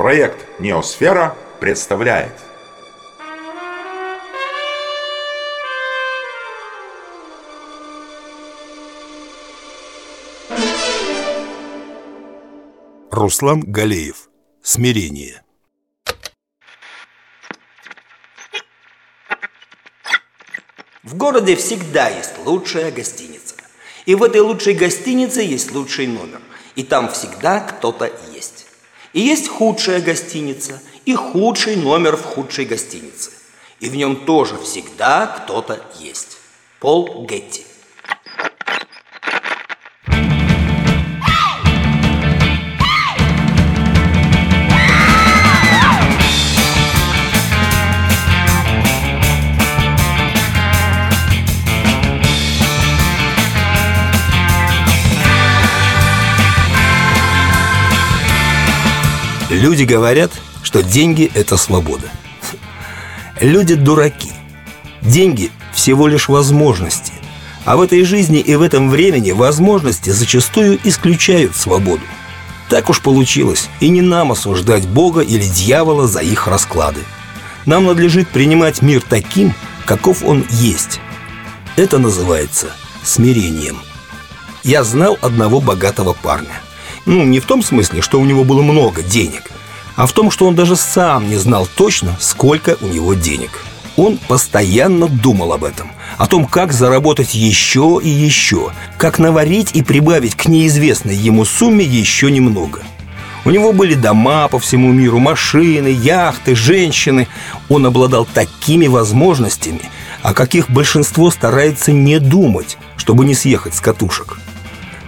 Проект «Неосфера» представляет Руслан Галеев Смирение В городе всегда есть лучшая гостиница. И в этой лучшей гостинице есть лучший номер. И там всегда кто-то есть. И есть худшая гостиница и худший номер в худшей гостинице. И в нем тоже всегда кто-то есть. Пол Гетти. Люди говорят, что деньги – это свобода. Люди дураки. Деньги – всего лишь возможности. А в этой жизни и в этом времени возможности зачастую исключают свободу. Так уж получилось, и не нам осуждать Бога или дьявола за их расклады. Нам надлежит принимать мир таким, каков он есть. Это называется смирением. Я знал одного богатого парня – ну, не в том смысле, что у него было много денег, а в том, что он даже сам не знал точно, сколько у него денег. Он постоянно думал об этом, о том, как заработать еще и еще, как наварить и прибавить к неизвестной ему сумме еще немного. У него были дома по всему миру, машины, яхты, женщины. Он обладал такими возможностями, о каких большинство старается не думать, чтобы не съехать с катушек.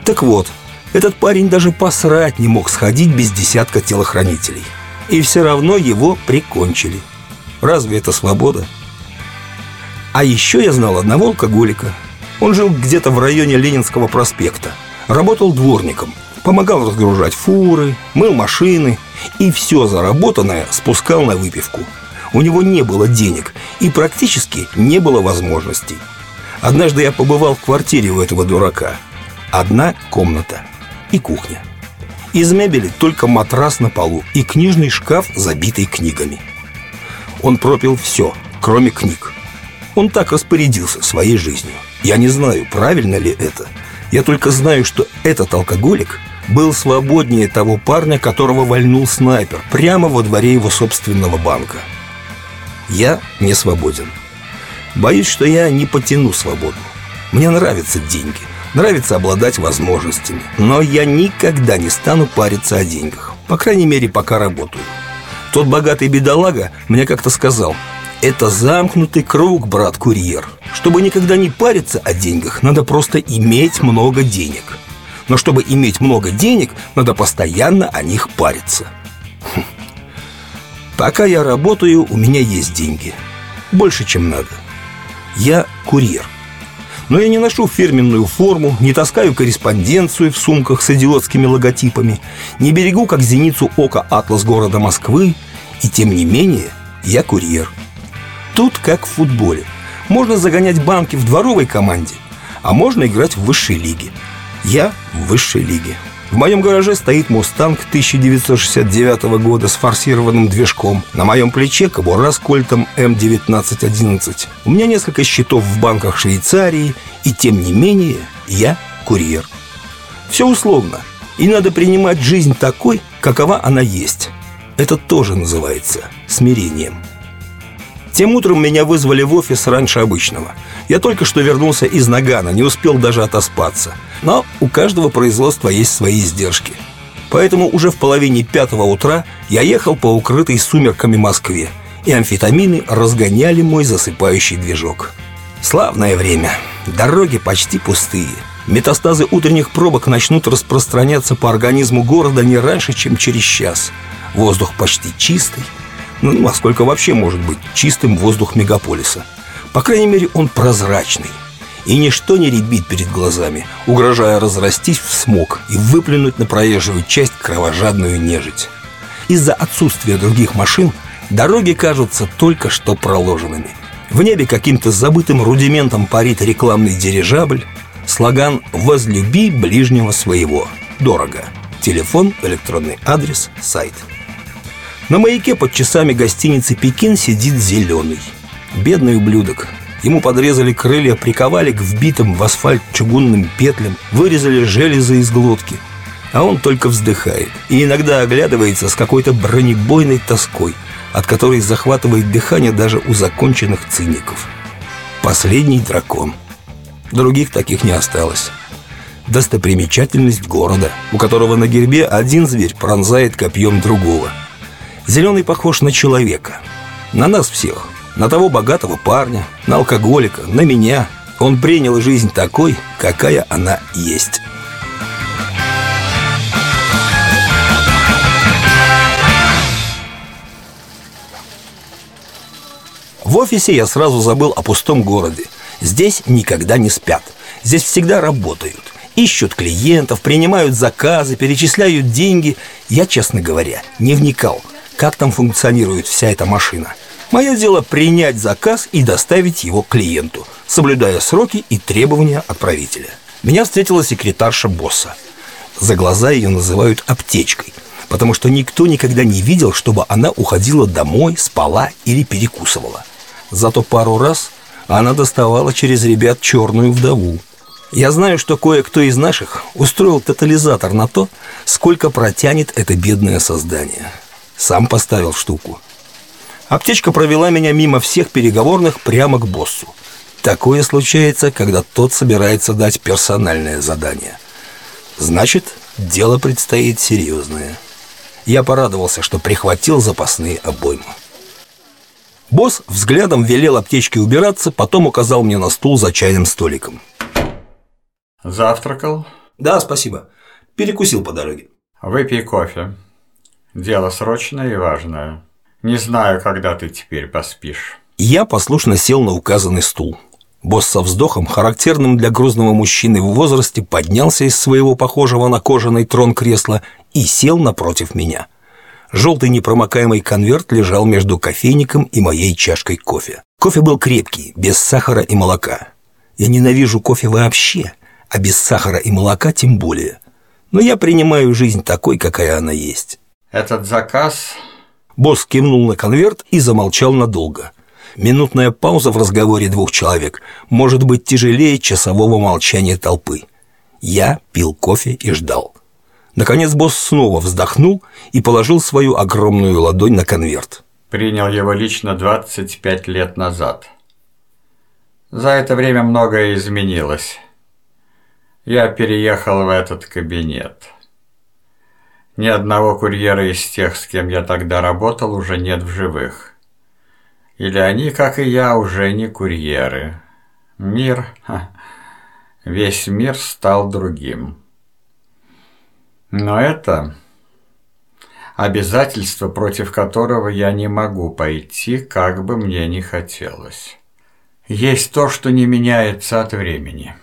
Так вот, этот парень даже посрать не мог сходить без десятка телохранителей. И все равно его прикончили. Разве это свобода? А еще я знал одного алкоголика. Он жил где-то в районе Ленинского проспекта. Работал дворником. Помогал разгружать фуры, мыл машины. И все заработанное спускал на выпивку. У него не было денег и практически не было возможностей. Однажды я побывал в квартире у этого дурака. Одна комната – и кухня. Из мебели только матрас на полу и книжный шкаф, забитый книгами. Он пропил все, кроме книг. Он так распорядился своей жизнью. Я не знаю, правильно ли это. Я только знаю, что этот алкоголик был свободнее того парня, которого вольнул снайпер прямо во дворе его собственного банка. Я не свободен. Боюсь, что я не потяну свободу. Мне нравятся деньги. Нравится обладать возможностями. Но я никогда не стану париться о деньгах. По крайней мере, пока работаю. Тот богатый бедолага мне как-то сказал Это замкнутый круг, брат-курьер. Чтобы никогда не париться о деньгах Надо просто иметь много денег. Но чтобы иметь много денег Надо постоянно о них париться хм. Пока я работаю, у меня есть деньги. Больше, чем надо. Я курьер но я не ношу фирменную форму, не таскаю корреспонденцию в сумках с идиотскими логотипами, не берегу, как зеницу ока, атлас города Москвы, и тем не менее я курьер. Тут как в футболе. Можно загонять банки в дворовой команде, а можно играть в высшей лиге. Я в высшей лиге. В моем гараже стоит «Мустанг» 1969 года с форсированным движком. На моем плече кобура с кольтом М1911. У меня несколько счетов в банках Швейцарии, и тем не менее я курьер. Все условно, и надо принимать жизнь такой, какова она есть. Это тоже называется смирением. Тем утром меня вызвали в офис раньше обычного. Я только что вернулся из Нагана, не успел даже отоспаться. Но у каждого производства есть свои издержки. Поэтому уже в половине пятого утра я ехал по укрытой сумерками Москве, и амфетамины разгоняли мой засыпающий движок. Славное время. Дороги почти пустые. Метастазы утренних пробок начнут распространяться по организму города не раньше, чем через час. Воздух почти чистый, ну, а сколько вообще может быть чистым воздух мегаполиса? По крайней мере, он прозрачный. И ничто не ребит перед глазами, угрожая разрастись в смог и выплюнуть на проезжую часть кровожадную нежить. Из-за отсутствия других машин дороги кажутся только что проложенными. В небе каким-то забытым рудиментом парит рекламный дирижабль, слоган «Возлюби ближнего своего». Дорого. Телефон, электронный адрес, сайт – На маяке под часами гостиницы «Пекин» сидит зеленый. Бедный ублюдок. Ему подрезали крылья, приковали к вбитым в асфальт чугунным петлям, вырезали железы из глотки. А он только вздыхает и иногда оглядывается с какой-то бронебойной тоской, от которой захватывает дыхание даже у законченных циников. Последний дракон. Других таких не осталось. Достопримечательность города, у которого на гербе один зверь пронзает копьем другого. Зеленый похож на человека. На нас всех. На того богатого парня, на алкоголика, на меня. Он принял жизнь такой, какая она есть. В офисе я сразу забыл о пустом городе. Здесь никогда не спят. Здесь всегда работают. Ищут клиентов, принимают заказы, перечисляют деньги. Я, честно говоря, не вникал, как там функционирует вся эта машина. Мое дело принять заказ и доставить его клиенту, соблюдая сроки и требования отправителя. Меня встретила секретарша босса. За глаза ее называют аптечкой, потому что никто никогда не видел, чтобы она уходила домой, спала или перекусывала. Зато пару раз она доставала через ребят черную вдову. Я знаю, что кое-кто из наших устроил тотализатор на то, сколько протянет это бедное создание. Сам поставил штуку. Аптечка провела меня мимо всех переговорных прямо к боссу. Такое случается, когда тот собирается дать персональное задание. Значит, дело предстоит серьезное. Я порадовался, что прихватил запасные обоймы. Босс взглядом велел аптечке убираться, потом указал мне на стул за чайным столиком. Завтракал? Да, спасибо. Перекусил по дороге. Выпей кофе. Дело срочное и важное. Не знаю, когда ты теперь поспишь. Я послушно сел на указанный стул. Босс со вздохом, характерным для грузного мужчины в возрасте, поднялся из своего похожего на кожаный трон кресла и сел напротив меня. Желтый непромокаемый конверт лежал между кофейником и моей чашкой кофе. Кофе был крепкий, без сахара и молока. Я ненавижу кофе вообще, а без сахара и молока тем более. Но я принимаю жизнь такой, какая она есть. Этот заказ... Босс кивнул на конверт и замолчал надолго. Минутная пауза в разговоре двух человек может быть тяжелее часового молчания толпы. Я пил кофе и ждал. Наконец босс снова вздохнул и положил свою огромную ладонь на конверт. Принял его лично 25 лет назад. За это время многое изменилось. Я переехал в этот кабинет. Ни одного курьера из тех, с кем я тогда работал, уже нет в живых. Или они, как и я, уже не курьеры. Мир, весь мир стал другим. Но это обязательство, против которого я не могу пойти, как бы мне ни хотелось. Есть то, что не меняется от времени.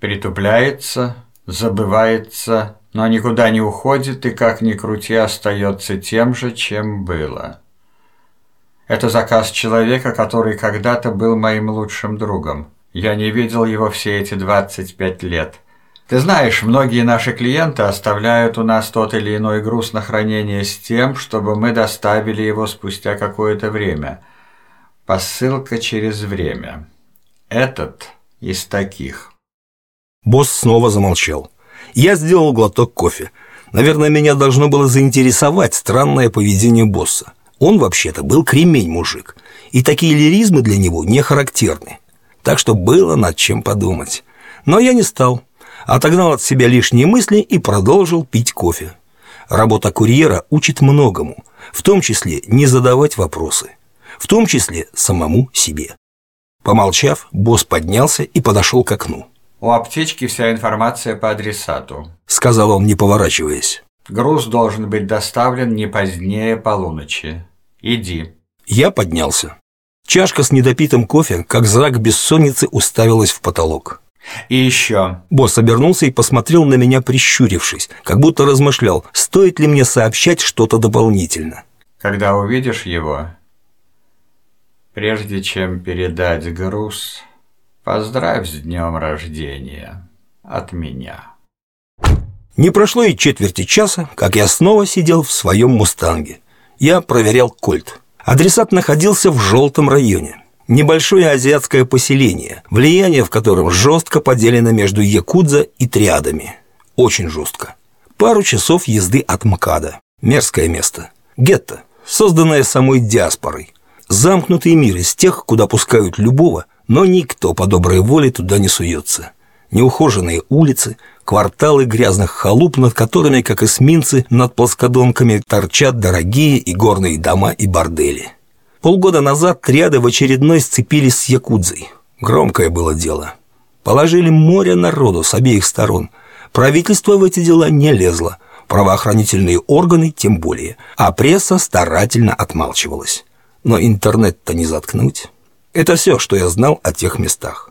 Притупляется, забывается, но никуда не уходит и, как ни крути, остается тем же, чем было. Это заказ человека, который когда-то был моим лучшим другом. Я не видел его все эти 25 лет – ты знаешь, многие наши клиенты оставляют у нас тот или иной груз на хранение с тем, чтобы мы доставили его спустя какое-то время. Посылка через время. Этот из таких. Босс снова замолчал. Я сделал глоток кофе. Наверное, меня должно было заинтересовать странное поведение босса. Он вообще-то был кремень-мужик, и такие лиризмы для него не характерны. Так что было над чем подумать. Но я не стал отогнал от себя лишние мысли и продолжил пить кофе. Работа курьера учит многому, в том числе не задавать вопросы, в том числе самому себе. Помолчав, босс поднялся и подошел к окну. «У аптечки вся информация по адресату», — сказал он, не поворачиваясь. «Груз должен быть доставлен не позднее полуночи. Иди». Я поднялся. Чашка с недопитым кофе, как зрак бессонницы, уставилась в потолок. И еще. Босс обернулся и посмотрел на меня, прищурившись, как будто размышлял, стоит ли мне сообщать что-то дополнительно. Когда увидишь его, прежде чем передать груз, поздравь с днем рождения от меня. Не прошло и четверти часа, как я снова сидел в своем «Мустанге». Я проверял кольт. Адресат находился в желтом районе. Небольшое азиатское поселение, влияние в котором жестко поделено между якудза и триадами. Очень жестко. Пару часов езды от МКАДа. Мерзкое место. Гетто, созданное самой диаспорой. Замкнутый мир из тех, куда пускают любого, но никто по доброй воле туда не суется. Неухоженные улицы, кварталы грязных халуп, над которыми, как эсминцы, над плоскодонками торчат дорогие и горные дома и бордели. Полгода назад триады в очередной сцепились с Якудзой. Громкое было дело. Положили море народу с обеих сторон. Правительство в эти дела не лезло, правоохранительные органы тем более, а пресса старательно отмалчивалась. Но интернет-то не заткнуть. Это все, что я знал о тех местах.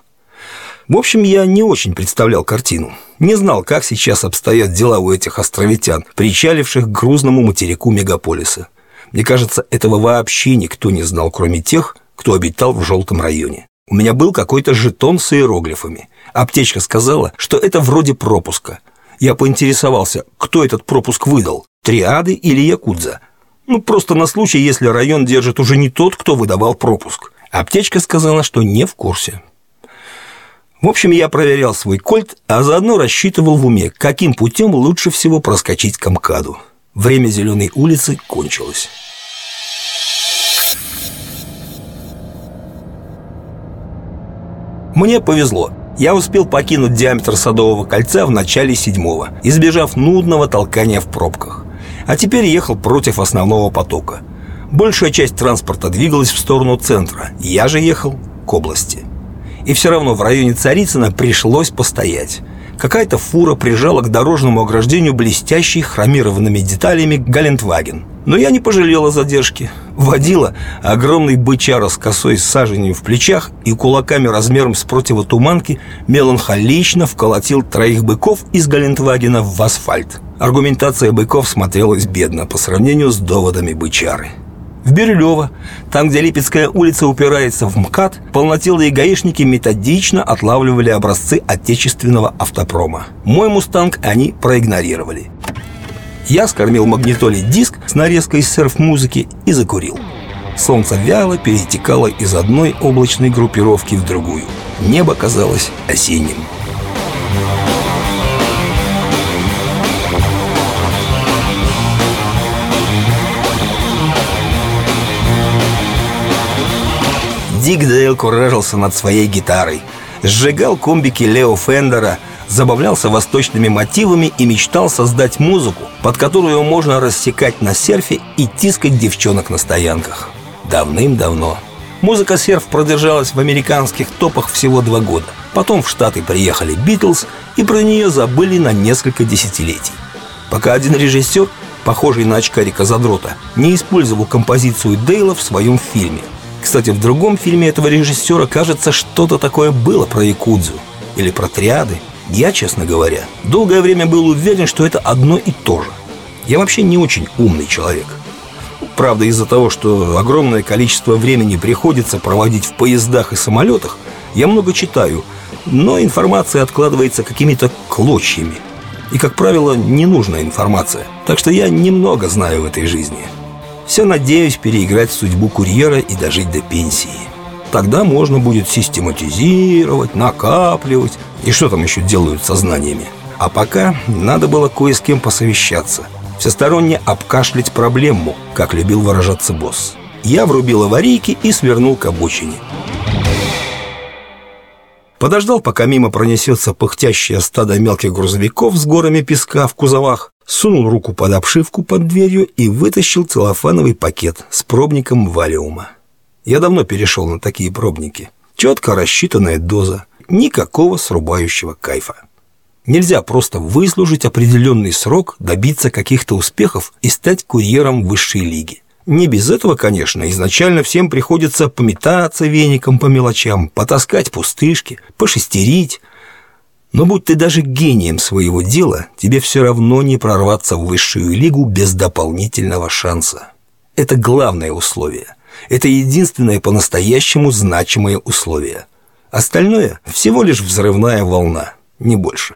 В общем, я не очень представлял картину. Не знал, как сейчас обстоят дела у этих островитян, причаливших к грузному материку мегаполиса. Мне кажется, этого вообще никто не знал, кроме тех, кто обитал в желтом районе. У меня был какой-то жетон с иероглифами. Аптечка сказала, что это вроде пропуска. Я поинтересовался, кто этот пропуск выдал, триады или якудза. Ну, просто на случай, если район держит уже не тот, кто выдавал пропуск. Аптечка сказала, что не в курсе. В общем, я проверял свой кольт, а заодно рассчитывал в уме, каким путем лучше всего проскочить к МКАДу. Время Зеленой улицы кончилось. Мне повезло. Я успел покинуть диаметр Садового кольца в начале седьмого, избежав нудного толкания в пробках. А теперь ехал против основного потока. Большая часть транспорта двигалась в сторону центра, я же ехал к области. И все равно в районе Царицына пришлось постоять. Какая-то фура прижала к дорожному ограждению блестящий хромированными деталями Галентваген. Но я не пожалела задержки. Водила огромный бычара с косой саженью в плечах и кулаками размером с противотуманки меланхолично вколотил троих быков из Галентвагена в асфальт. Аргументация быков смотрелась бедно по сравнению с доводами бычары. В Бирюлево, там, где Липецкая улица упирается в МКАД, полнотелые гаишники методично отлавливали образцы отечественного автопрома. Мой «Мустанг» они проигнорировали. Я скормил магнитоле диск с нарезкой серф-музыки и закурил. Солнце вяло перетекало из одной облачной группировки в другую. Небо казалось осенним. Дик Дейл куражился над своей гитарой, сжигал комбики Лео Фендера, забавлялся восточными мотивами и мечтал создать музыку, под которую можно рассекать на серфе и тискать девчонок на стоянках. Давным-давно. Музыка серф продержалась в американских топах всего два года. Потом в Штаты приехали Битлз, и про нее забыли на несколько десятилетий. Пока один режиссер, похожий на очкарика Задрота, не использовал композицию Дейла в своем фильме – кстати, в другом фильме этого режиссера, кажется, что-то такое было про Якудзу или про триады. Я, честно говоря, долгое время был уверен, что это одно и то же. Я вообще не очень умный человек. Правда, из-за того, что огромное количество времени приходится проводить в поездах и самолетах, я много читаю, но информация откладывается какими-то клочьями. И, как правило, ненужная информация. Так что я немного знаю в этой жизни – все надеюсь переиграть судьбу курьера и дожить до пенсии. Тогда можно будет систематизировать, накапливать и что там еще делают со знаниями. А пока надо было кое с кем посовещаться. Всесторонне обкашлять проблему, как любил выражаться босс. Я врубил аварийки и свернул к обочине. Подождал, пока мимо пронесется пыхтящее стадо мелких грузовиков с горами песка в кузовах, сунул руку под обшивку под дверью и вытащил целлофановый пакет с пробником валиума. Я давно перешел на такие пробники. Четко рассчитанная доза, никакого срубающего кайфа. Нельзя просто выслужить определенный срок, добиться каких-то успехов и стать курьером высшей лиги. Не без этого, конечно, изначально всем приходится пометаться веником по мелочам, потаскать пустышки, пошестерить. Но будь ты даже гением своего дела, тебе все равно не прорваться в высшую лигу без дополнительного шанса. Это главное условие. Это единственное по-настоящему значимое условие. Остальное – всего лишь взрывная волна, не больше.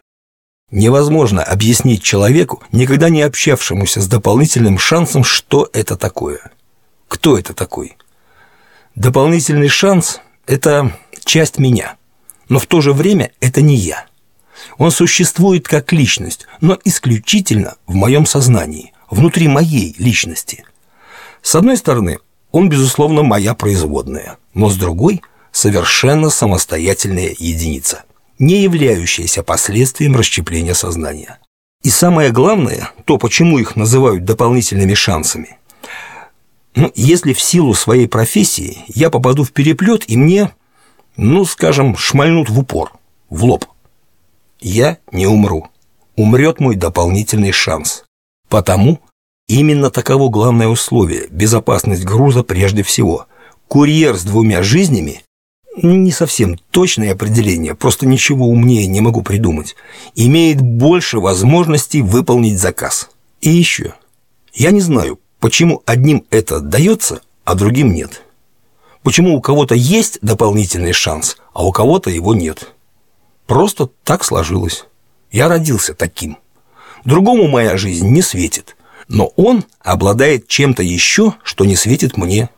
Невозможно объяснить человеку, никогда не общавшемуся с дополнительным шансом, что это такое. Кто это такой? Дополнительный шанс – это часть меня, но в то же время это не я. Он существует как личность, но исключительно в моем сознании, внутри моей личности. С одной стороны, он, безусловно, моя производная, но с другой – совершенно самостоятельная единица – не являющиеся последствием расщепления сознания. И самое главное, то, почему их называют дополнительными шансами. Ну, если в силу своей профессии я попаду в переплет, и мне, ну, скажем, шмальнут в упор, в лоб, я не умру. Умрет мой дополнительный шанс. Потому именно таково главное условие – безопасность груза прежде всего. Курьер с двумя жизнями не совсем точное определение, просто ничего умнее не могу придумать, имеет больше возможностей выполнить заказ. И еще, я не знаю, почему одним это дается, а другим нет. Почему у кого-то есть дополнительный шанс, а у кого-то его нет. Просто так сложилось. Я родился таким. Другому моя жизнь не светит, но он обладает чем-то еще, что не светит мне.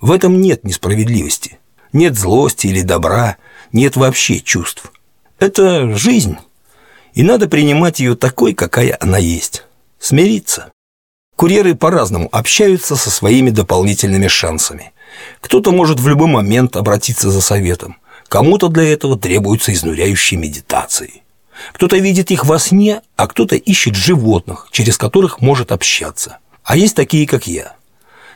В этом нет несправедливости. Нет злости или добра, нет вообще чувств. Это жизнь, и надо принимать ее такой, какая она есть. Смириться. Курьеры по-разному общаются со своими дополнительными шансами. Кто-то может в любой момент обратиться за советом, кому-то для этого требуются изнуряющие медитации. Кто-то видит их во сне, а кто-то ищет животных, через которых может общаться. А есть такие, как я.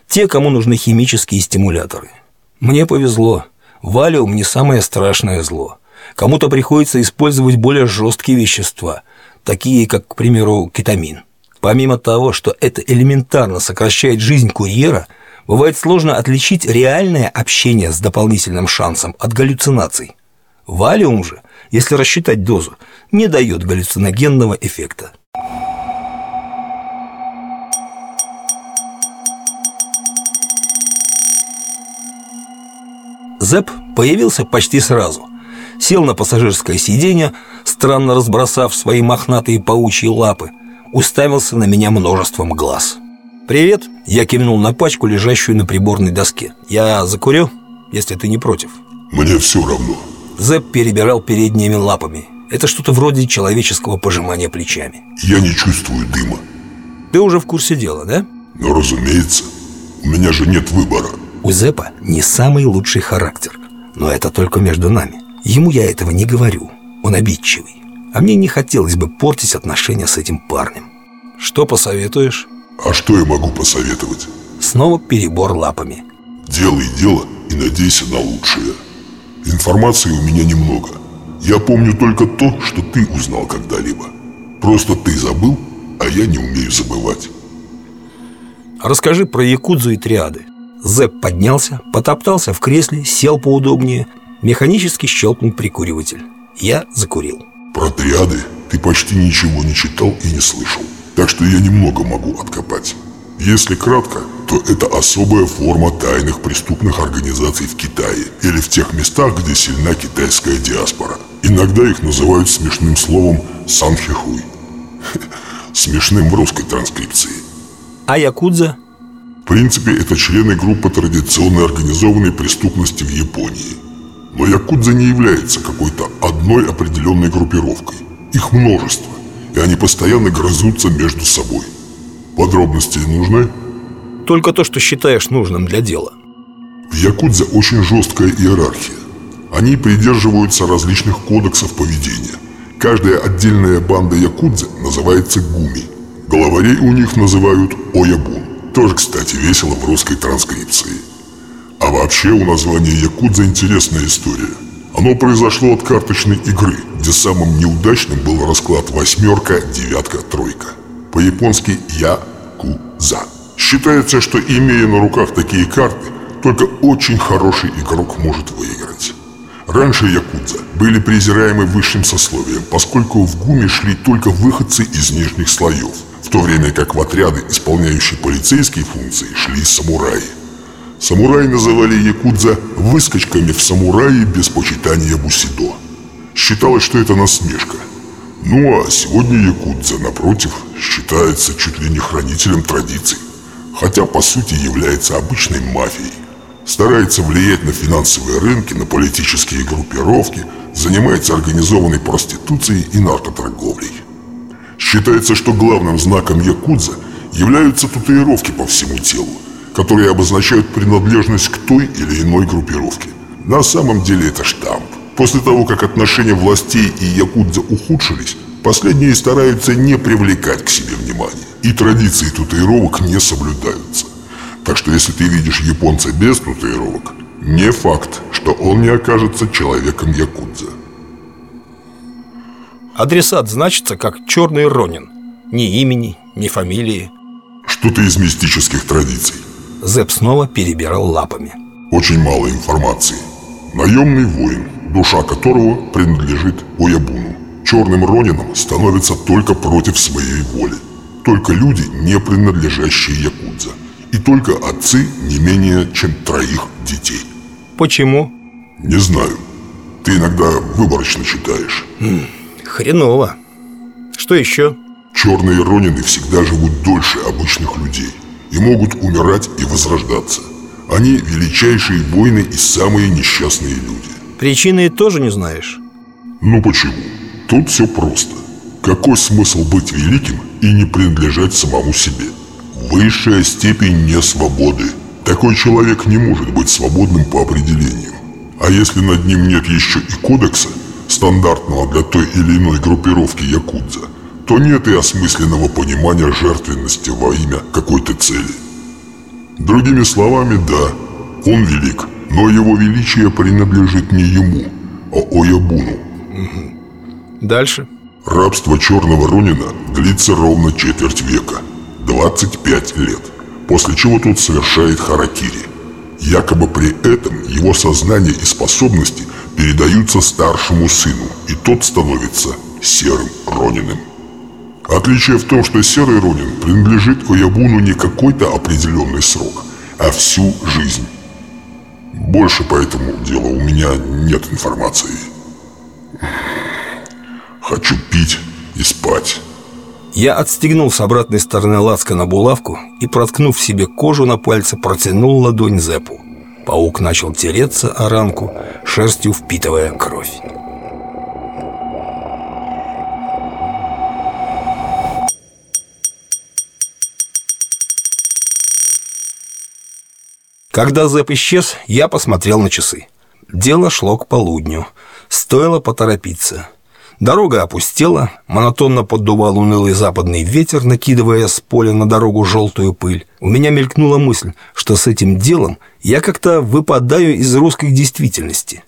Те, кому нужны химические стимуляторы – мне повезло. Валиум не самое страшное зло. Кому-то приходится использовать более жесткие вещества, такие как, к примеру, кетамин. Помимо того, что это элементарно сокращает жизнь курьера, бывает сложно отличить реальное общение с дополнительным шансом от галлюцинаций. Валиум же, если рассчитать дозу, не дает галлюциногенного эффекта. Зэп появился почти сразу. Сел на пассажирское сиденье, странно разбросав свои мохнатые паучьи лапы, уставился на меня множеством глаз. «Привет!» – я кивнул на пачку, лежащую на приборной доске. «Я закурю, если ты не против». «Мне все равно». Зэп перебирал передними лапами. Это что-то вроде человеческого пожимания плечами. «Я не чувствую дыма». «Ты уже в курсе дела, да?» «Ну, разумеется. У меня же нет выбора». У Зепа не самый лучший характер, но это только между нами. Ему я этого не говорю, он обидчивый. А мне не хотелось бы портить отношения с этим парнем. Что посоветуешь? А что я могу посоветовать? Снова перебор лапами. Делай дело и надейся на лучшее. Информации у меня немного. Я помню только то, что ты узнал когда-либо. Просто ты забыл, а я не умею забывать. Расскажи про Якудзу и триады. Зэп поднялся, потоптался в кресле, сел поудобнее, механически щелкнул прикуриватель. Я закурил. Про триады ты почти ничего не читал и не слышал, так что я немного могу откопать. Если кратко, то это особая форма тайных преступных организаций в Китае или в тех местах, где сильна китайская диаспора. Иногда их называют смешным словом «санхихуй». Смешным в русской транскрипции. А Якудза? В принципе, это члены группы традиционной организованной преступности в Японии. Но Якудза не является какой-то одной определенной группировкой. Их множество, и они постоянно грызутся между собой. Подробности нужны? Только то, что считаешь нужным для дела. В Якудзе очень жесткая иерархия. Они придерживаются различных кодексов поведения. Каждая отдельная банда Якудзе называется Гуми. Главарей у них называют Оябун. Тоже, кстати, весело в русской транскрипции. А вообще у названия Якудза интересная история. Оно произошло от карточной игры, где самым неудачным был расклад восьмерка, девятка, тройка. По-японски Я-ку-за. Считается, что имея на руках такие карты, только очень хороший игрок может выиграть. Раньше якудза были презираемы высшим сословием, поскольку в ГУМе шли только выходцы из нижних слоев – в то время как в отряды, исполняющие полицейские функции, шли самураи. Самураи называли якудза выскочками в самураи без почитания бусидо. Считалось, что это насмешка. Ну а сегодня Якудза, напротив, считается чуть ли не хранителем традиций, хотя по сути является обычной мафией. Старается влиять на финансовые рынки, на политические группировки, занимается организованной проституцией и наркоторговлей. Считается, что главным знаком Якудза являются татуировки по всему телу, которые обозначают принадлежность к той или иной группировке. На самом деле это штамп. После того, как отношения властей и якудза ухудшились, последние стараются не привлекать к себе внимания. И традиции татуировок не соблюдаются. Так что если ты видишь японца без татуировок, не факт, что он не окажется человеком якудза. Адресат значится как «Черный Ронин». Ни имени, ни фамилии. Что-то из мистических традиций. Зэп снова перебирал лапами. Очень мало информации. Наемный воин, душа которого принадлежит Оябуну. Черным Ронином становится только против своей воли. Только люди, не принадлежащие Якудза. И только отцы не менее чем троих детей. Почему? Не знаю. Ты иногда выборочно читаешь. Хреново. Что еще? Черные Ронины всегда живут дольше обычных людей и могут умирать и возрождаться. Они величайшие воины и самые несчастные люди. Причины тоже не знаешь? Ну почему? Тут все просто. Какой смысл быть великим и не принадлежать самому себе? Высшая степень несвободы. Такой человек не может быть свободным по определению. А если над ним нет еще и кодекса, стандартного для той или иной группировки якудза, то нет и осмысленного понимания жертвенности во имя какой-то цели. Другими словами, да, он велик, но его величие принадлежит не ему, а Оябуну. Дальше? Рабство черного Ронина длится ровно четверть века, 25 лет, после чего тот совершает харакири. Якобы при этом его сознание и способности передаются старшему сыну, и тот становится серым Рониным. Отличие в том, что серый Ронин принадлежит Оябуну не какой-то определенный срок, а всю жизнь. Больше по этому делу у меня нет информации. Хочу пить и спать. Я отстегнул с обратной стороны ласка на булавку и, проткнув себе кожу на пальце, протянул ладонь Зепу. Паук начал тереться о ранку, шерстью впитывая кровь. Когда Зэп исчез, я посмотрел на часы. Дело шло к полудню. Стоило поторопиться. Дорога опустела, монотонно поддувал унылый западный ветер, накидывая с поля на дорогу желтую пыль. У меня мелькнула мысль, что с этим делом я как-то выпадаю из русской действительности.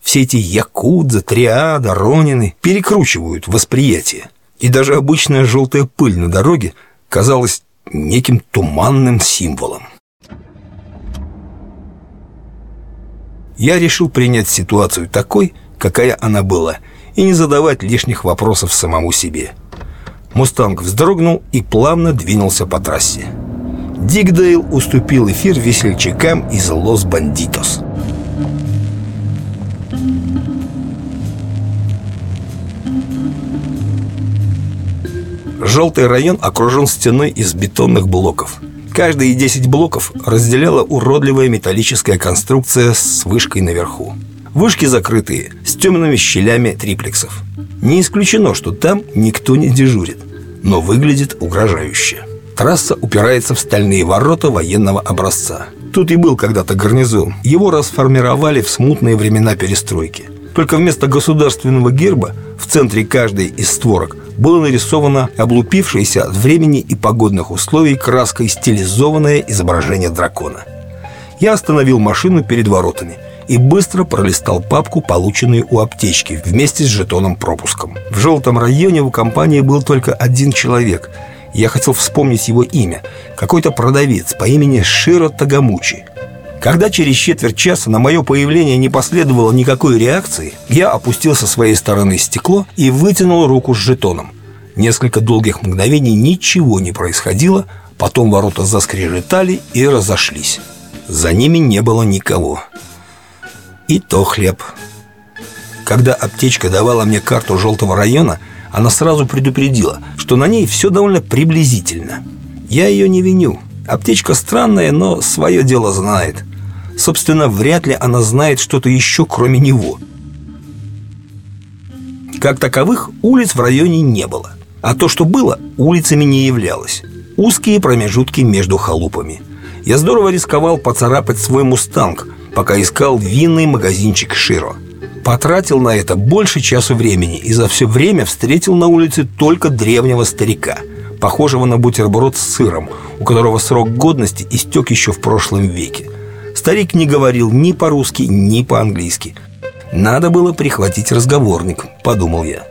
Все эти якудза, триада, ронины перекручивают восприятие. И даже обычная желтая пыль на дороге казалась неким туманным символом. Я решил принять ситуацию такой, какая она была, и не задавать лишних вопросов самому себе. «Мустанг» вздрогнул и плавно двинулся по трассе. Дигдейл уступил эфир весельчакам из «Лос Бандитос». Желтый район окружен стеной из бетонных блоков – Каждые 10 блоков разделяла уродливая металлическая конструкция с вышкой наверху. Вышки закрытые, с темными щелями триплексов. Не исключено, что там никто не дежурит, но выглядит угрожающе. Трасса упирается в стальные ворота военного образца. Тут и был когда-то гарнизон. Его расформировали в смутные времена перестройки. Только вместо государственного герба в центре каждой из створок было нарисовано облупившееся от времени и погодных условий краской стилизованное изображение дракона. Я остановил машину перед воротами и быстро пролистал папку, полученную у аптечки, вместе с жетоном-пропуском. В желтом районе у компании был только один человек. Я хотел вспомнить его имя. Какой-то продавец по имени Широ Тагамучи. Когда через четверть часа на мое появление не последовало никакой реакции, я опустил со своей стороны стекло и вытянул руку с жетоном. Несколько долгих мгновений ничего не происходило, потом ворота заскрежетали и разошлись. За ними не было никого. И то хлеб. Когда аптечка давала мне карту желтого района, она сразу предупредила, что на ней все довольно приблизительно. Я ее не виню. Аптечка странная, но свое дело знает. Собственно, вряд ли она знает что-то еще, кроме него. Как таковых улиц в районе не было. А то, что было, улицами не являлось. Узкие промежутки между халупами. Я здорово рисковал поцарапать свой «Мустанг», пока искал винный магазинчик «Широ». Потратил на это больше часу времени и за все время встретил на улице только древнего старика, похожего на бутерброд с сыром, у которого срок годности истек еще в прошлом веке. Старик не говорил ни по-русски, ни по-английски. Надо было прихватить разговорник, подумал я.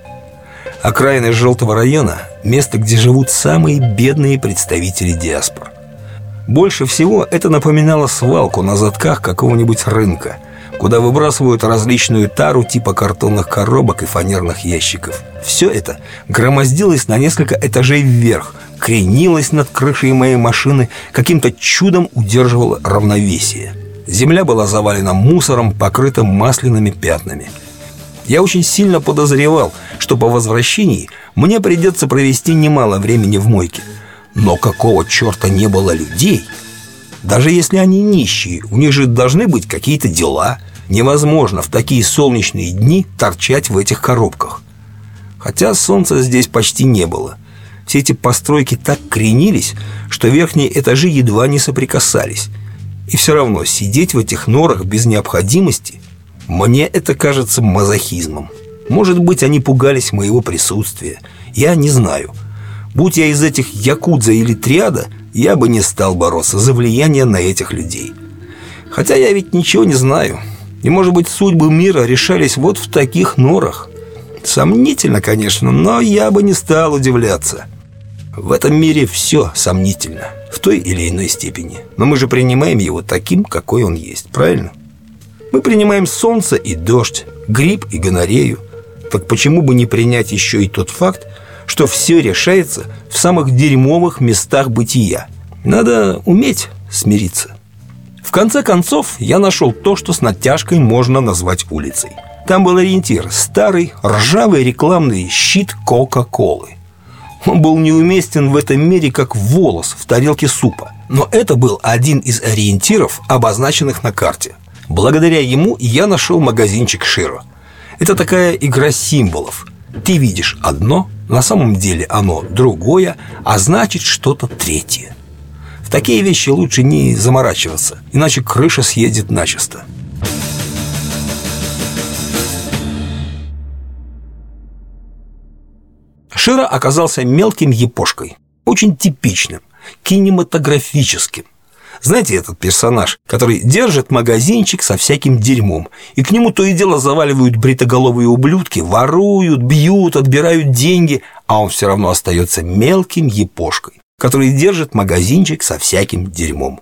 Окраины желтого района – место, где живут самые бедные представители диаспор. Больше всего это напоминало свалку на задках какого-нибудь рынка – куда выбрасывают различную тару типа картонных коробок и фанерных ящиков. Все это громоздилось на несколько этажей вверх, кренилось над крышей моей машины, каким-то чудом удерживало равновесие. Земля была завалена мусором, покрыта масляными пятнами. Я очень сильно подозревал, что по возвращении мне придется провести немало времени в мойке. Но какого черта не было людей? Даже если они нищие, у них же должны быть какие-то дела – Невозможно в такие солнечные дни торчать в этих коробках. Хотя солнца здесь почти не было. Все эти постройки так кренились, что верхние этажи едва не соприкасались. И все равно сидеть в этих норах без необходимости мне это кажется мазохизмом. Может быть, они пугались моего присутствия. Я не знаю. Будь я из этих якудза или триада, я бы не стал бороться за влияние на этих людей. Хотя я ведь ничего не знаю. И, может быть, судьбы мира решались вот в таких норах. Сомнительно, конечно, но я бы не стал удивляться. В этом мире все сомнительно, в той или иной степени. Но мы же принимаем его таким, какой он есть, правильно? Мы принимаем солнце и дождь, гриб и гонорею. Так почему бы не принять еще и тот факт, что все решается в самых дерьмовых местах бытия? Надо уметь смириться. В конце концов, я нашел то, что с натяжкой можно назвать улицей. Там был ориентир – старый, ржавый рекламный щит Кока-Колы. Он был неуместен в этом мире, как волос в тарелке супа. Но это был один из ориентиров, обозначенных на карте. Благодаря ему я нашел магазинчик Широ. Это такая игра символов. Ты видишь одно, на самом деле оно другое, а значит что-то третье – такие вещи лучше не заморачиваться, иначе крыша съедет начисто. Шира оказался мелким епошкой, очень типичным, кинематографическим. Знаете этот персонаж, который держит магазинчик со всяким дерьмом, и к нему то и дело заваливают бритоголовые ублюдки, воруют, бьют, отбирают деньги, а он все равно остается мелким епошкой который держит магазинчик со всяким дерьмом.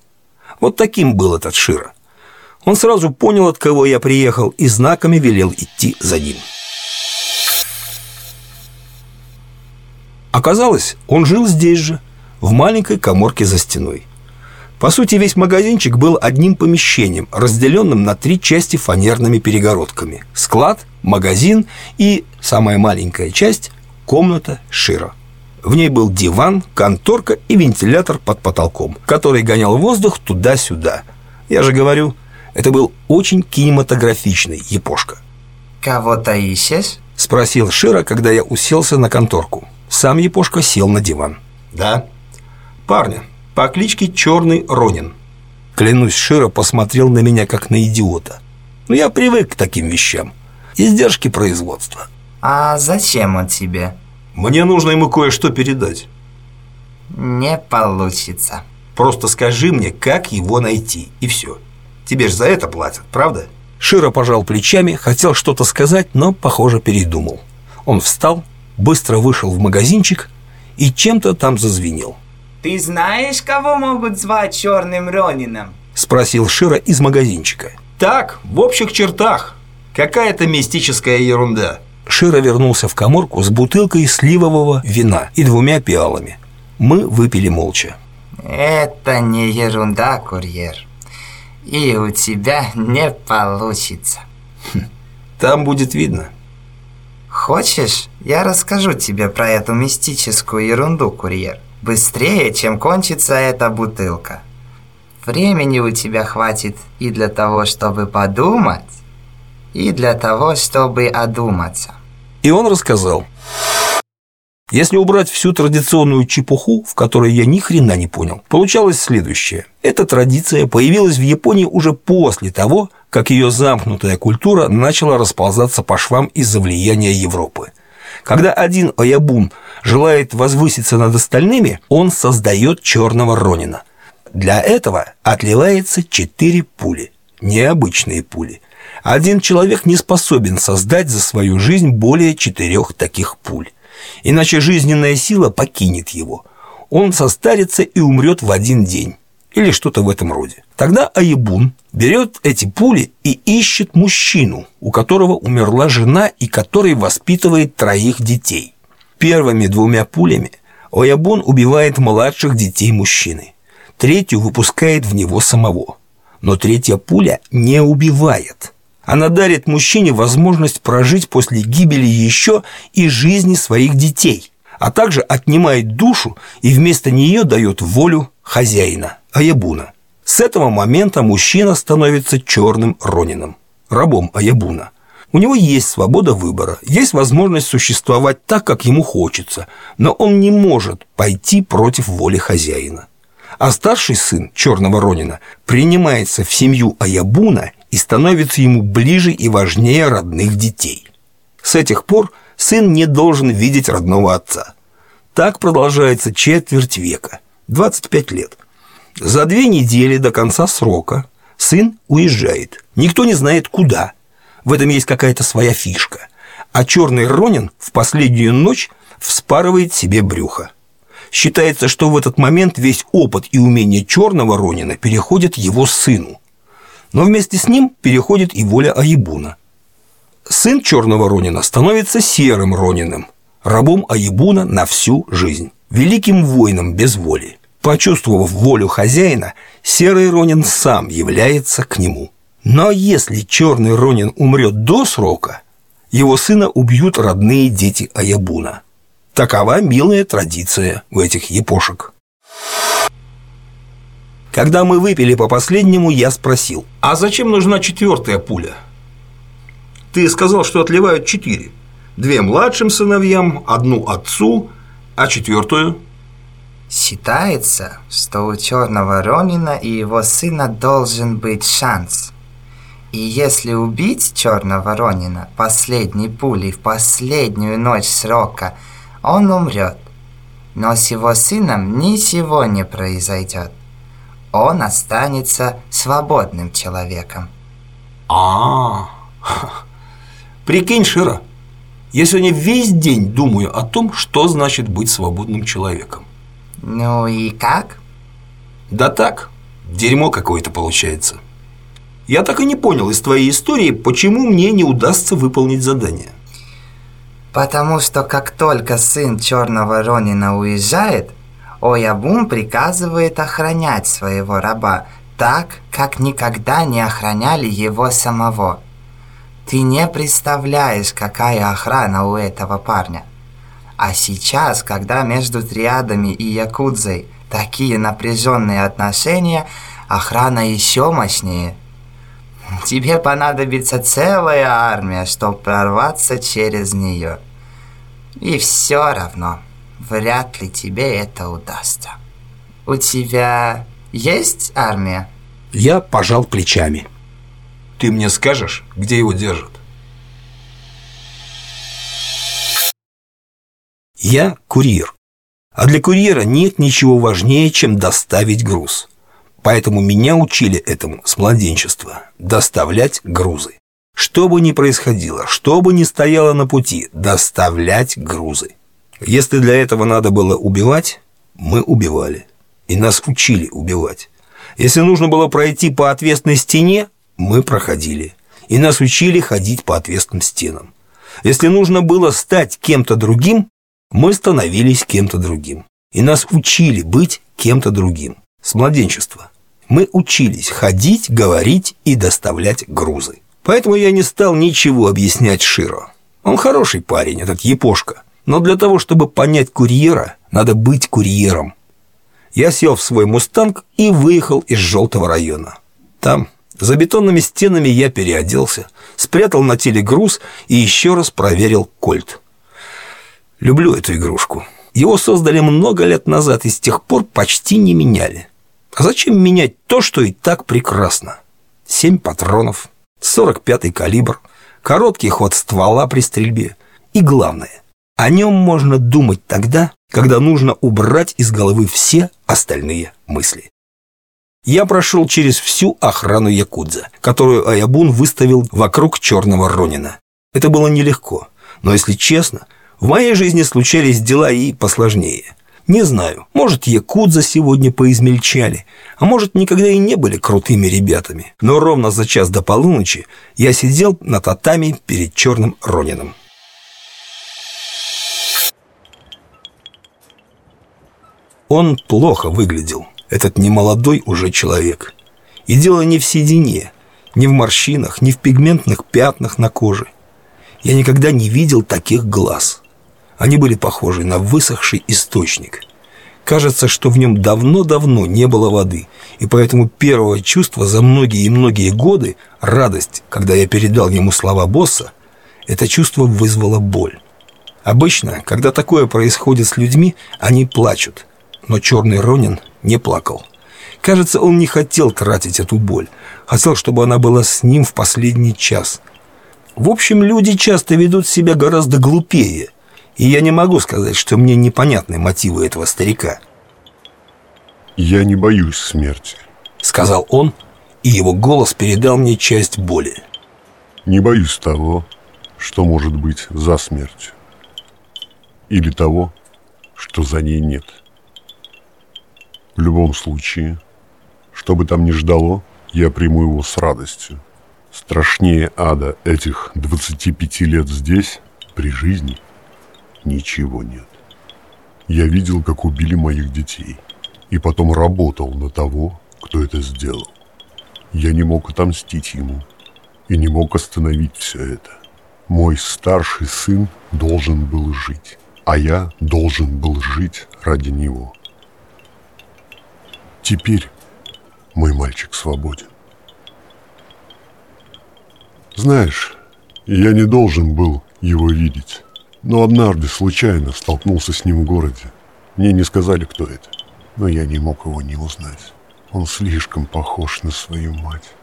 Вот таким был этот Шира. Он сразу понял, от кого я приехал, и знаками велел идти за ним. Оказалось, он жил здесь же, в маленькой коморке за стеной. По сути, весь магазинчик был одним помещением, разделенным на три части фанерными перегородками. Склад, магазин и, самая маленькая часть, комната Шира – в ней был диван, конторка и вентилятор под потолком, который гонял воздух туда-сюда. Я же говорю, это был очень кинематографичный епошка. «Кого-то ищешь?» – спросил Шира, когда я уселся на конторку. Сам епошка сел на диван. «Да». «Парня, по кличке Черный Ронин». Клянусь, Шира посмотрел на меня, как на идиота. Но я привык к таким вещам. Издержки производства. «А зачем он тебе?» Мне нужно ему кое-что передать. Не получится. Просто скажи мне, как его найти, и все. Тебе же за это платят, правда? Широ пожал плечами, хотел что-то сказать, но, похоже, передумал. Он встал, быстро вышел в магазинчик и чем-то там зазвенел. «Ты знаешь, кого могут звать Черным Ронином?» Спросил Широ из магазинчика. «Так, в общих чертах. Какая-то мистическая ерунда». Шира вернулся в коморку с бутылкой сливового вина и двумя пиалами. Мы выпили молча. Это не ерунда, курьер. И у тебя не получится. Хм, Там будет видно. Хочешь, я расскажу тебе про эту мистическую ерунду, курьер? Быстрее, чем кончится эта бутылка. Времени у тебя хватит и для того, чтобы подумать, и для того, чтобы одуматься. И он рассказал. Если убрать всю традиционную чепуху, в которой я ни хрена не понял, получалось следующее. Эта традиция появилась в Японии уже после того, как ее замкнутая культура начала расползаться по швам из-за влияния Европы. Когда один Аябун желает возвыситься над остальными, он создает черного Ронина. Для этого отливается четыре пули, необычные пули. Один человек не способен создать за свою жизнь более четырех таких пуль. Иначе жизненная сила покинет его. Он состарится и умрет в один день. Или что-то в этом роде. Тогда Аебун берет эти пули и ищет мужчину, у которого умерла жена и который воспитывает троих детей. Первыми двумя пулями Аябун убивает младших детей мужчины. Третью выпускает в него самого. Но третья пуля не убивает – она дарит мужчине возможность прожить после гибели еще и жизни своих детей, а также отнимает душу и вместо нее дает волю хозяина, Аябуна. С этого момента мужчина становится черным Ронином, рабом Аябуна. У него есть свобода выбора, есть возможность существовать так, как ему хочется, но он не может пойти против воли хозяина. А старший сын черного Ронина принимается в семью Аябуна и становится ему ближе и важнее родных детей. С этих пор сын не должен видеть родного отца. Так продолжается четверть века, 25 лет. За две недели до конца срока сын уезжает. Никто не знает куда. В этом есть какая-то своя фишка. А черный Ронин в последнюю ночь вспарывает себе брюхо. Считается, что в этот момент весь опыт и умение черного Ронина переходят его сыну. Но вместе с ним переходит и воля Аебуна. Сын черного Ронина становится серым Рониным, рабом Аебуна на всю жизнь, великим воином без воли. Почувствовав волю хозяина, серый Ронин сам является к нему. Но если черный Ронин умрет до срока, его сына убьют родные дети Аябуна. Такова милая традиция у этих епошек. Когда мы выпили по последнему, я спросил, а зачем нужна четвертая пуля? Ты сказал, что отливают четыре. Две младшим сыновьям, одну отцу, а четвертую? Считается, что у черного Ронина и его сына должен быть шанс. И если убить черного Ронина последней пулей в последнюю ночь срока, он умрет. Но с его сыном ничего не произойдет он останется свободным человеком. А, -а, -а. прикинь, Шира, я сегодня весь день думаю о том, что значит быть свободным человеком. Ну и как? Да так, дерьмо какое-то получается. Я так и не понял из твоей истории, почему мне не удастся выполнить задание. Потому что как только сын черного Ронина уезжает, Оябун приказывает охранять своего раба так, как никогда не охраняли его самого. Ты не представляешь, какая охрана у этого парня. А сейчас, когда между триадами и якудзой такие напряженные отношения, охрана еще мощнее. Тебе понадобится целая армия, чтобы прорваться через нее. И все равно вряд ли тебе это удастся. У тебя есть армия? Я пожал плечами. Ты мне скажешь, где его держат? Я курьер. А для курьера нет ничего важнее, чем доставить груз. Поэтому меня учили этому с младенчества – доставлять грузы. Что бы ни происходило, что бы ни стояло на пути – доставлять грузы. Если для этого надо было убивать, мы убивали. И нас учили убивать. Если нужно было пройти по отвесной стене, мы проходили. И нас учили ходить по отвесным стенам. Если нужно было стать кем-то другим, мы становились кем-то другим. И нас учили быть кем-то другим. С младенчества. Мы учились ходить, говорить и доставлять грузы. Поэтому я не стал ничего объяснять Широ. Он хороший парень, этот Япошка. Но для того, чтобы понять курьера, надо быть курьером. Я сел в свой «Мустанг» и выехал из желтого района. Там, за бетонными стенами, я переоделся, спрятал на теле груз и еще раз проверил кольт. Люблю эту игрушку. Его создали много лет назад и с тех пор почти не меняли. А зачем менять то, что и так прекрасно? Семь патронов, 45-й калибр, короткий ход ствола при стрельбе. И главное, о нем можно думать тогда, когда нужно убрать из головы все остальные мысли. Я прошел через всю охрану Якудза, которую Аябун выставил вокруг черного Ронина. Это было нелегко, но, если честно, в моей жизни случались дела и посложнее. Не знаю, может, якудза сегодня поизмельчали, а может, никогда и не были крутыми ребятами. Но ровно за час до полуночи я сидел на татами перед черным Ронином. Он плохо выглядел, этот немолодой уже человек. И дело не в седине, не в морщинах, не в пигментных пятнах на коже. Я никогда не видел таких глаз. Они были похожи на высохший источник. Кажется, что в нем давно-давно не было воды, и поэтому первое чувство за многие и многие годы, радость, когда я передал ему слова босса, это чувство вызвало боль. Обычно, когда такое происходит с людьми, они плачут, но черный Ронин не плакал. Кажется, он не хотел тратить эту боль, хотел, чтобы она была с ним в последний час. В общем, люди часто ведут себя гораздо глупее – и я не могу сказать, что мне непонятны мотивы этого старика. «Я не боюсь смерти», — сказал он, и его голос передал мне часть боли. «Не боюсь того, что может быть за смертью. Или того, что за ней нет. В любом случае, что бы там ни ждало, я приму его с радостью. Страшнее ада этих 25 лет здесь, при жизни — ничего нет. Я видел, как убили моих детей, и потом работал на того, кто это сделал. Я не мог отомстить ему и не мог остановить все это. Мой старший сын должен был жить, а я должен был жить ради него. Теперь мой мальчик свободен. Знаешь, я не должен был его видеть. Но однажды случайно столкнулся с ним в городе. Мне не сказали, кто это, но я не мог его не узнать. Он слишком похож на свою мать.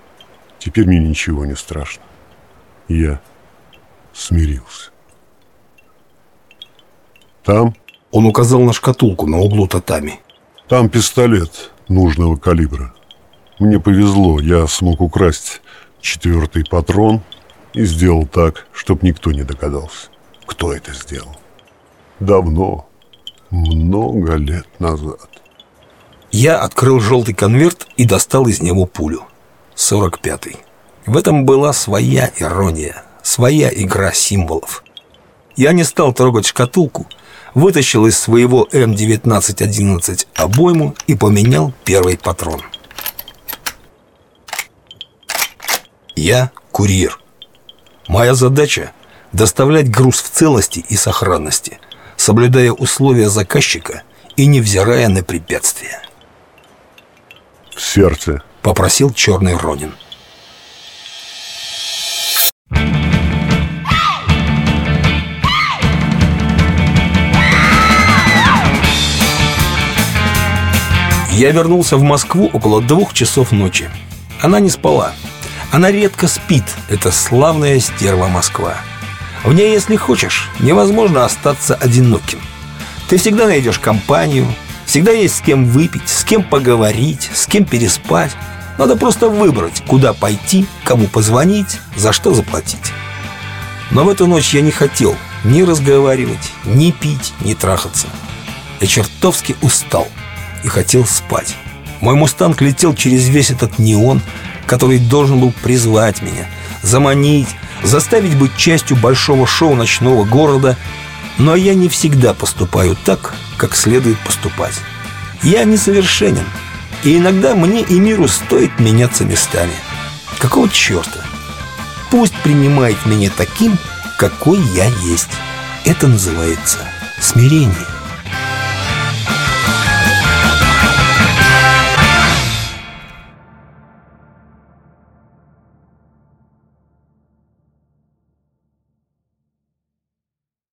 Теперь мне ничего не страшно. Я смирился. Там... Он указал на шкатулку на углу татами. Там пистолет нужного калибра. Мне повезло, я смог украсть четвертый патрон и сделал так, чтобы никто не догадался кто это сделал. Давно, много лет назад. Я открыл желтый конверт и достал из него пулю. 45-й. В этом была своя ирония, своя игра символов. Я не стал трогать шкатулку, вытащил из своего М1911 обойму и поменял первый патрон. Я курьер. Моя задача доставлять груз в целости и сохранности, соблюдая условия заказчика и невзирая на препятствия. «В сердце», — попросил черный Ронин. Я вернулся в Москву около двух часов ночи. Она не спала. Она редко спит, эта славная стерва Москва. В ней, если хочешь, невозможно остаться одиноким. Ты всегда найдешь компанию, всегда есть с кем выпить, с кем поговорить, с кем переспать. Надо просто выбрать, куда пойти, кому позвонить, за что заплатить. Но в эту ночь я не хотел ни разговаривать, ни пить, ни трахаться. Я чертовски устал и хотел спать. Мой мустанг летел через весь этот неон, который должен был призвать меня, заманить, заставить быть частью большого шоу ночного города, но я не всегда поступаю так, как следует поступать. Я несовершенен, и иногда мне и миру стоит меняться местами. Какого черта? пусть принимает меня таким, какой я есть. Это называется смирение.